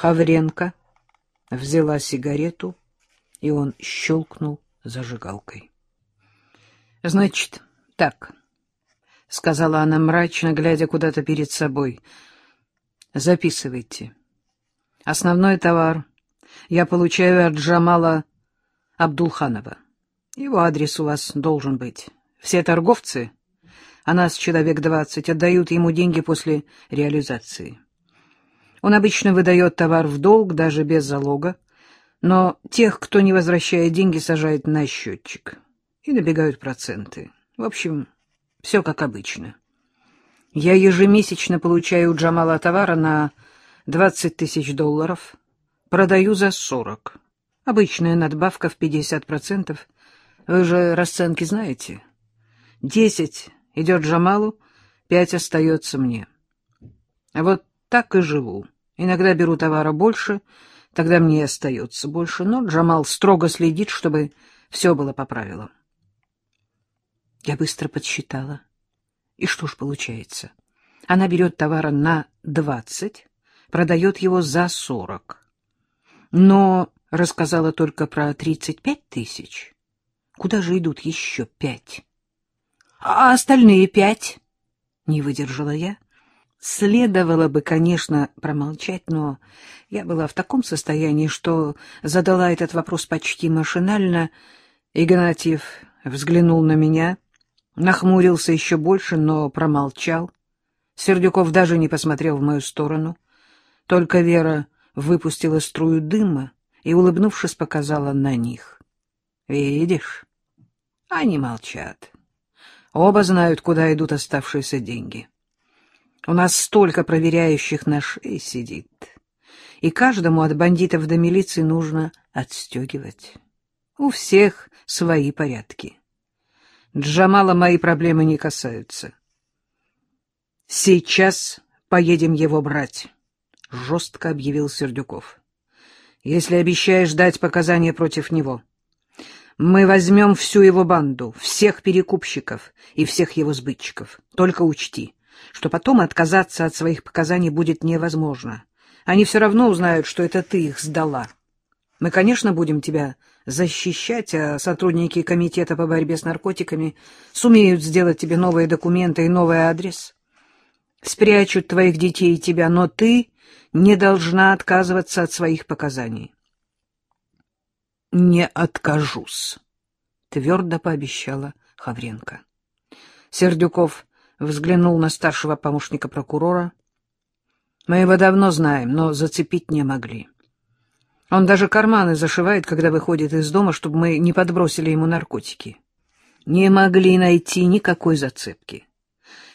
Хавренко взяла сигарету, и он щелкнул зажигалкой. — Значит, так, — сказала она мрачно, глядя куда-то перед собой. — Записывайте. Основной товар я получаю от Джамала Абдулханова. Его адрес у вас должен быть. Все торговцы, а нас человек двадцать, отдают ему деньги после реализации. Он обычно выдает товар в долг, даже без залога, но тех, кто не возвращает деньги, сажает на счетчик. И набегают проценты. В общем, все как обычно. Я ежемесячно получаю у Джамала товара на 20 тысяч долларов, продаю за 40. Обычная надбавка в 50%. Вы же расценки знаете. 10 идет Джамалу, 5 остается мне. А вот так и живу. Иногда беру товара больше, тогда мне остается больше, но Джамал строго следит, чтобы все было по правилам. Я быстро подсчитала. И что ж получается? Она берет товара на двадцать, продает его за сорок. Но рассказала только про тридцать пять тысяч. Куда же идут еще пять? А остальные пять? Не выдержала я. Следовало бы, конечно, промолчать, но я была в таком состоянии, что задала этот вопрос почти машинально. Игнатьев взглянул на меня, нахмурился еще больше, но промолчал. Сердюков даже не посмотрел в мою сторону. Только Вера выпустила струю дыма и, улыбнувшись, показала на них. — Видишь? Они молчат. Оба знают, куда идут оставшиеся деньги. — у нас столько проверяющих на шее сидит, и каждому от бандитов до милиции нужно отстегивать. У всех свои порядки. Джамала мои проблемы не касаются. Сейчас поедем его брать, — жестко объявил Сердюков. Если обещаешь дать показания против него, мы возьмем всю его банду, всех перекупщиков и всех его сбытчиков. Только учти — что потом отказаться от своих показаний будет невозможно. Они все равно узнают, что это ты их сдала. Мы, конечно, будем тебя защищать, а сотрудники комитета по борьбе с наркотиками сумеют сделать тебе новые документы и новый адрес. Спрячут твоих детей и тебя, но ты не должна отказываться от своих показаний. — Не откажусь, — твердо пообещала Хавренко. Сердюков взглянул на старшего помощника прокурора. Мы его давно знаем, но зацепить не могли. Он даже карманы зашивает, когда выходит из дома, чтобы мы не подбросили ему наркотики. Не могли найти никакой зацепки.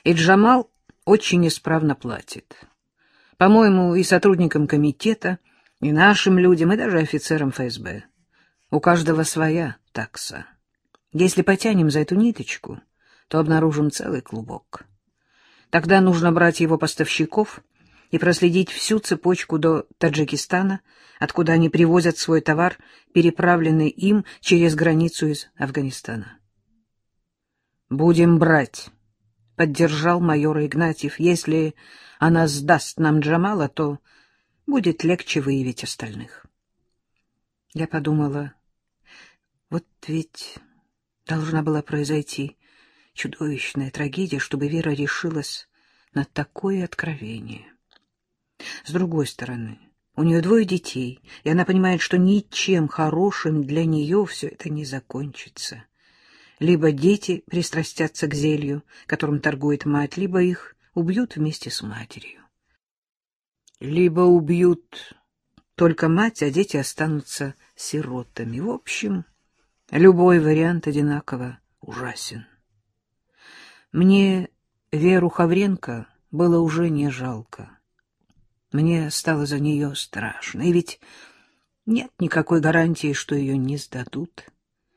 И Джамал очень исправно платит. По-моему, и сотрудникам комитета, и нашим людям, и даже офицерам ФСБ. У каждого своя такса. Если потянем за эту ниточку то обнаружим целый клубок. Тогда нужно брать его поставщиков и проследить всю цепочку до Таджикистана, откуда они привозят свой товар, переправленный им через границу из Афганистана. «Будем брать», — поддержал майор Игнатьев. «Если она сдаст нам Джамала, то будет легче выявить остальных». Я подумала, вот ведь должна была произойти чудовищная трагедия, чтобы Вера решилась на такое откровение. С другой стороны, у нее двое детей, и она понимает, что ничем хорошим для нее все это не закончится. Либо дети пристрастятся к зелью, которым торгует мать, либо их убьют вместе с матерью. Либо убьют только мать, а дети останутся сиротами. В общем, любой вариант одинаково ужасен. Мне Веру Хавренко было уже не жалко. Мне стало за нее страшно, и ведь нет никакой гарантии, что ее не сдадут.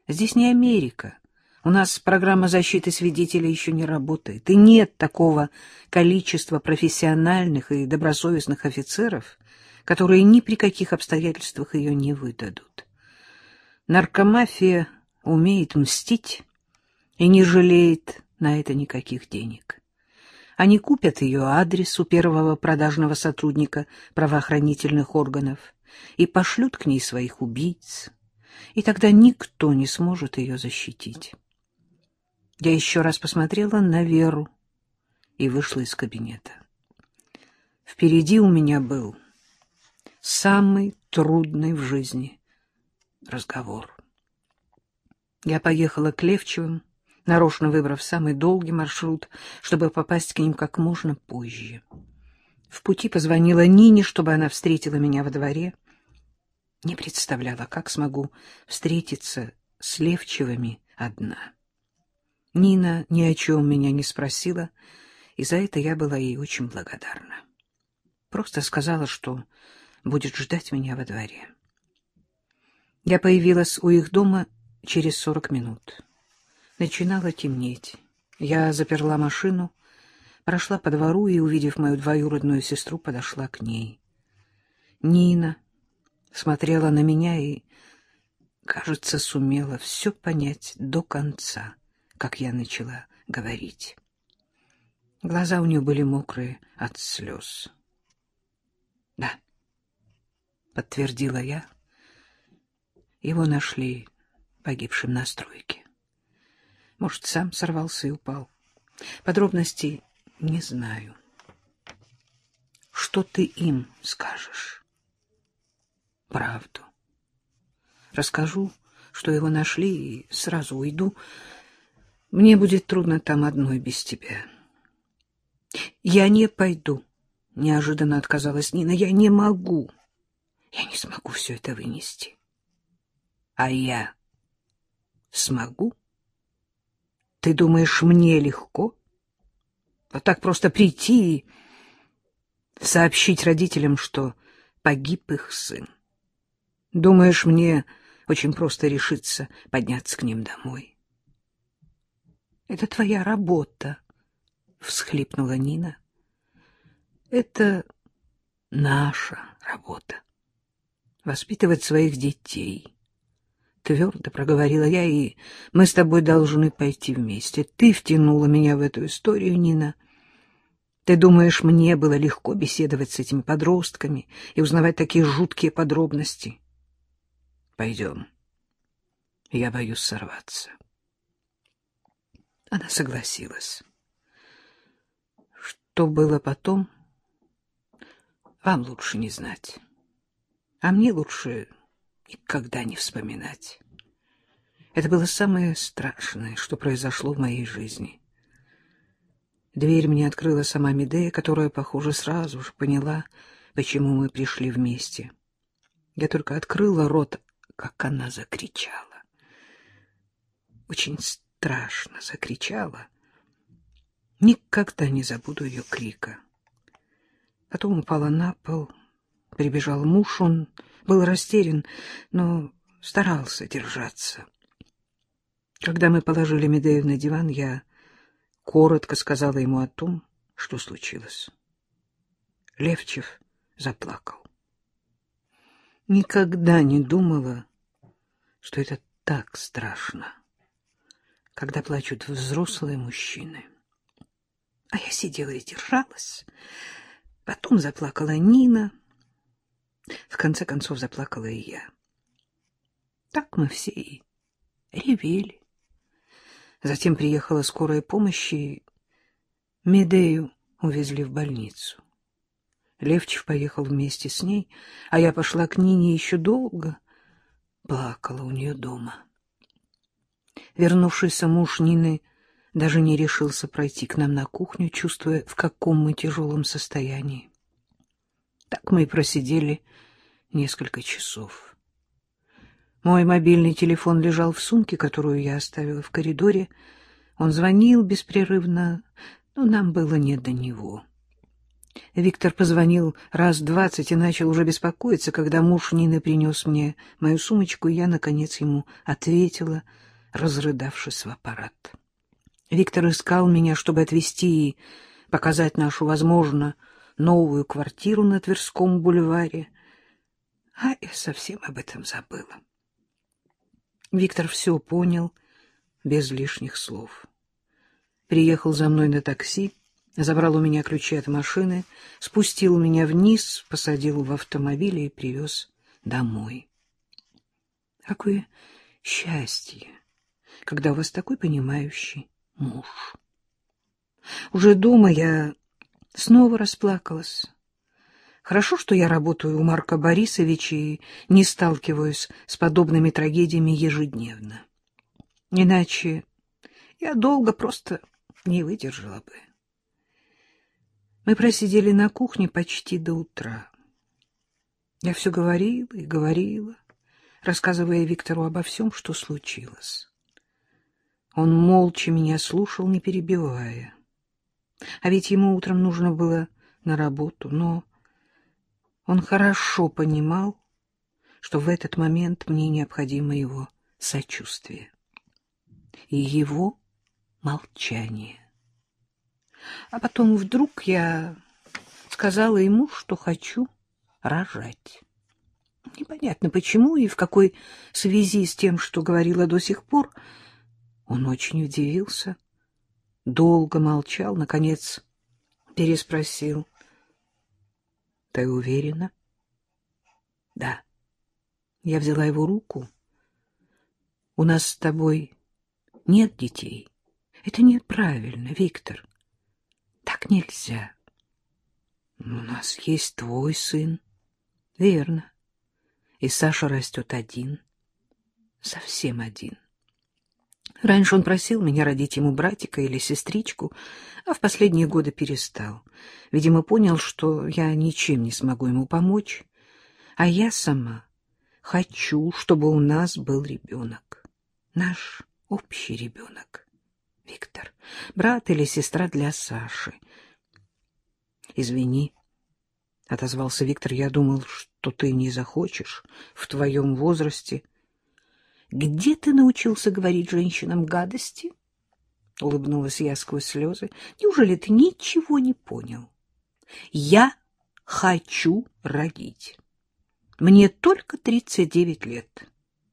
Здесь не Америка. У нас программа защиты свидетелей еще не работает, и нет такого количества профессиональных и добросовестных офицеров, которые ни при каких обстоятельствах ее не выдадут. Наркомафия умеет мстить и не жалеет на это никаких денег. Они купят ее адрес у первого продажного сотрудника правоохранительных органов и пошлют к ней своих убийц, и тогда никто не сможет ее защитить. Я еще раз посмотрела на Веру и вышла из кабинета. Впереди у меня был самый трудный в жизни разговор. Я поехала к Левчевым, нарочно выбрав самый долгий маршрут, чтобы попасть к ним как можно позже. В пути позвонила Нине, чтобы она встретила меня во дворе. Не представляла, как смогу встретиться с Левчевыми одна. Нина ни о чем меня не спросила, и за это я была ей очень благодарна. Просто сказала, что будет ждать меня во дворе. Я появилась у их дома через сорок минут. Начинало темнеть. Я заперла машину, прошла по двору и, увидев мою двоюродную сестру, подошла к ней. Нина смотрела на меня и, кажется, сумела все понять до конца, как я начала говорить. Глаза у нее были мокрые от слез. — Да, — подтвердила я. Его нашли погибшим на стройке. Может, сам сорвался и упал. Подробностей не знаю. Что ты им скажешь? Правду. Расскажу, что его нашли, и сразу уйду. Мне будет трудно там одной без тебя. Я не пойду, — неожиданно отказалась Нина. Я не могу. Я не смогу все это вынести. А я смогу? Ты думаешь, мне легко? Вот так просто прийти и сообщить родителям, что погиб их сын. Думаешь, мне очень просто решиться подняться к ним домой? — Это твоя работа, — всхлипнула Нина. — Это наша работа. Воспитывать своих детей — твердо проговорила я, и мы с тобой должны пойти вместе. Ты втянула меня в эту историю, Нина. Ты думаешь, мне было легко беседовать с этими подростками и узнавать такие жуткие подробности? Пойдем. Я боюсь сорваться. Она согласилась. Что было потом, вам лучше не знать. А мне лучше никогда не вспоминать. Это было самое страшное, что произошло в моей жизни. Дверь мне открыла сама Медея, которая, похоже, сразу же поняла, почему мы пришли вместе. Я только открыла рот, как она закричала. Очень страшно закричала. Никогда не забуду ее крика. Потом упала на пол, прибежал муж, он был растерян, но старался держаться. Когда мы положили Медею на диван, я коротко сказала ему о том, что случилось. Левчев заплакал. Никогда не думала, что это так страшно, когда плачут взрослые мужчины. А я сидела и держалась. Потом заплакала Нина, в конце концов заплакала и я. Так мы все и ревели. Затем приехала скорая помощь, и Медею увезли в больницу. Левчев поехал вместе с ней, а я пошла к Нине еще долго, плакала у нее дома. Вернувшийся муж Нины даже не решился пройти к нам на кухню, чувствуя, в каком мы тяжелом состоянии. Так мы и просидели несколько часов. Мой мобильный телефон лежал в сумке, которую я оставила в коридоре. Он звонил беспрерывно, но нам было не до него. Виктор позвонил раз двадцать и начал уже беспокоиться, когда муж Нины принес мне мою сумочку, и я, наконец, ему ответила, разрыдавшись в аппарат. Виктор искал меня, чтобы отвезти и показать нашу, возможно, новую квартиру на Тверском бульваре, а я совсем об этом забыла. Виктор все понял без лишних слов. Приехал за мной на такси, Забрал у меня ключи от машины, спустил меня вниз, посадил в автомобиль и привез домой. Какое счастье, когда у вас такой понимающий муж. Уже дома я снова расплакалась. Хорошо, что я работаю у Марка Борисовича и не сталкиваюсь с подобными трагедиями ежедневно. Иначе я долго просто не выдержала бы. Мы просидели на кухне почти до утра. Я все говорила и говорила, рассказывая Виктору обо всем, что случилось. Он молча меня слушал, не перебивая. А ведь ему утром нужно было на работу, но он хорошо понимал, что в этот момент мне необходимо его сочувствие и его молчание. А потом вдруг я сказала ему, что хочу рожать. Непонятно почему и в какой связи с тем, что говорила до сих пор. Он очень удивился, долго молчал, наконец переспросил. — Ты уверена? — Да. Я взяла его руку. — У нас с тобой нет детей. Это неправильно, Виктор. Так нельзя. У нас есть твой сын. Верно. И Саша растет один. Совсем один. Раньше он просил меня родить ему братика или сестричку, а в последние годы перестал. Видимо, понял, что я ничем не смогу ему помочь. А я сама хочу, чтобы у нас был ребенок. Наш общий ребенок. Виктор, брат или сестра для Саши. Извини, — отозвался Виктор, — я думал, что ты не захочешь в твоем возрасте. Где ты научился говорить женщинам гадости? — улыбнулась я сквозь слезы. — Неужели ты ничего не понял? Я хочу родить. Мне только тридцать девять лет.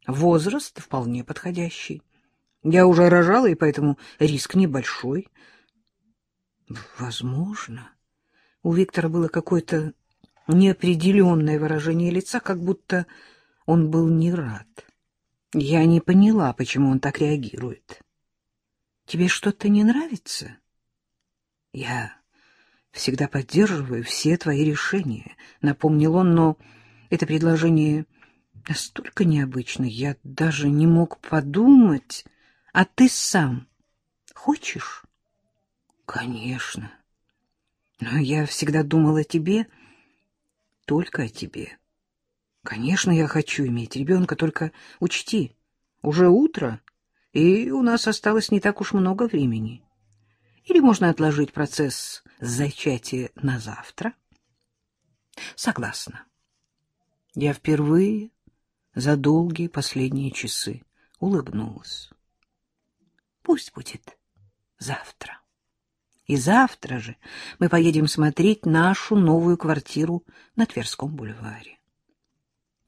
Возраст вполне подходящий. Я уже рожала, и поэтому риск небольшой. Возможно. У Виктора было какое-то неопределенное выражение лица, как будто он был не рад. Я не поняла, почему он так реагирует. Тебе что-то не нравится? Я всегда поддерживаю все твои решения, напомнил он, но это предложение настолько необычно, я даже не мог подумать... А ты сам хочешь? Конечно. Но я всегда думала о тебе, только о тебе. Конечно, я хочу иметь ребенка, только учти, уже утро, и у нас осталось не так уж много времени. Или можно отложить процесс зачатия на завтра? Согласна. Я впервые за долгие последние часы улыбнулась. Пусть будет завтра. И завтра же мы поедем смотреть нашу новую квартиру на Тверском бульваре.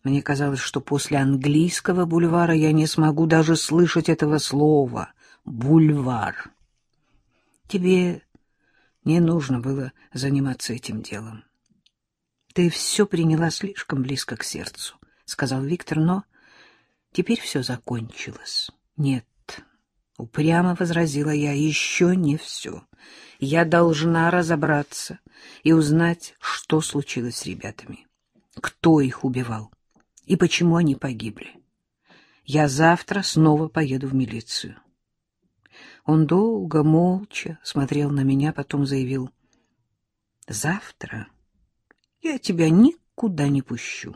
Мне казалось, что после английского бульвара я не смогу даже слышать этого слова «бульвар». Тебе не нужно было заниматься этим делом. Ты все приняла слишком близко к сердцу, — сказал Виктор, но теперь все закончилось. Нет, Упрямо возразила я, еще не все. Я должна разобраться и узнать, что случилось с ребятами, кто их убивал и почему они погибли. Я завтра снова поеду в милицию. Он долго, молча смотрел на меня, потом заявил, «Завтра я тебя никуда не пущу.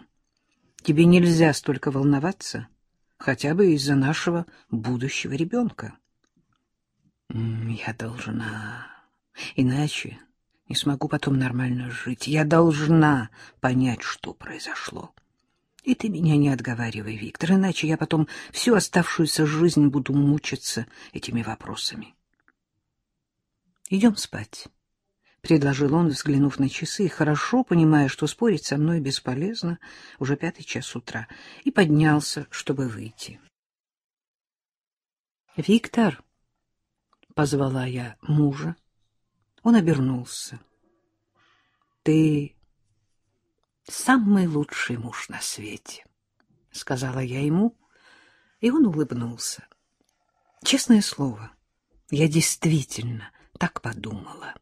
Тебе нельзя столько волноваться» хотя бы из-за нашего будущего ребенка. Я должна, иначе не смогу потом нормально жить. Я должна понять, что произошло. И ты меня не отговаривай, Виктор, иначе я потом всю оставшуюся жизнь буду мучиться этими вопросами. Идем спать. — предложил он, взглянув на часы, хорошо понимая, что спорить со мной бесполезно, уже пятый час утра, и поднялся, чтобы выйти. — Виктор, — позвала я мужа, Он обернулся. — Ты самый лучший муж на свете, — сказала я ему, и он улыбнулся. Честное слово, я действительно так подумала.